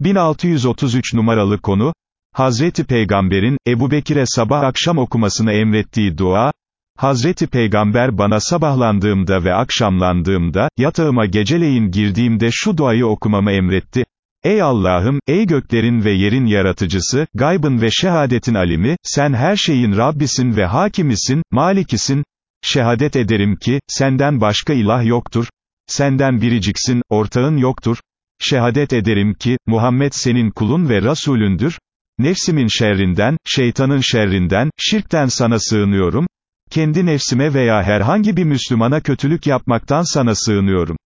1633 numaralı konu, Hazreti Peygamber'in, Ebu Bekir'e sabah akşam okumasını emrettiği dua, Hazreti Peygamber bana sabahlandığımda ve akşamlandığımda, yatağıma geceleyin girdiğimde şu duayı okumamı emretti. Ey Allah'ım, ey göklerin ve yerin yaratıcısı, gaybın ve şehadetin alimi, sen her şeyin Rabbisin ve hakimisin, malikisin, şehadet ederim ki, senden başka ilah yoktur, senden biriciksin, ortağın yoktur, şehadet ederim ki, Muhammed senin kulun ve Resulündür, nefsimin şerrinden, şeytanın şerrinden, şirkten sana sığınıyorum, kendi nefsime veya herhangi bir Müslümana kötülük yapmaktan sana sığınıyorum.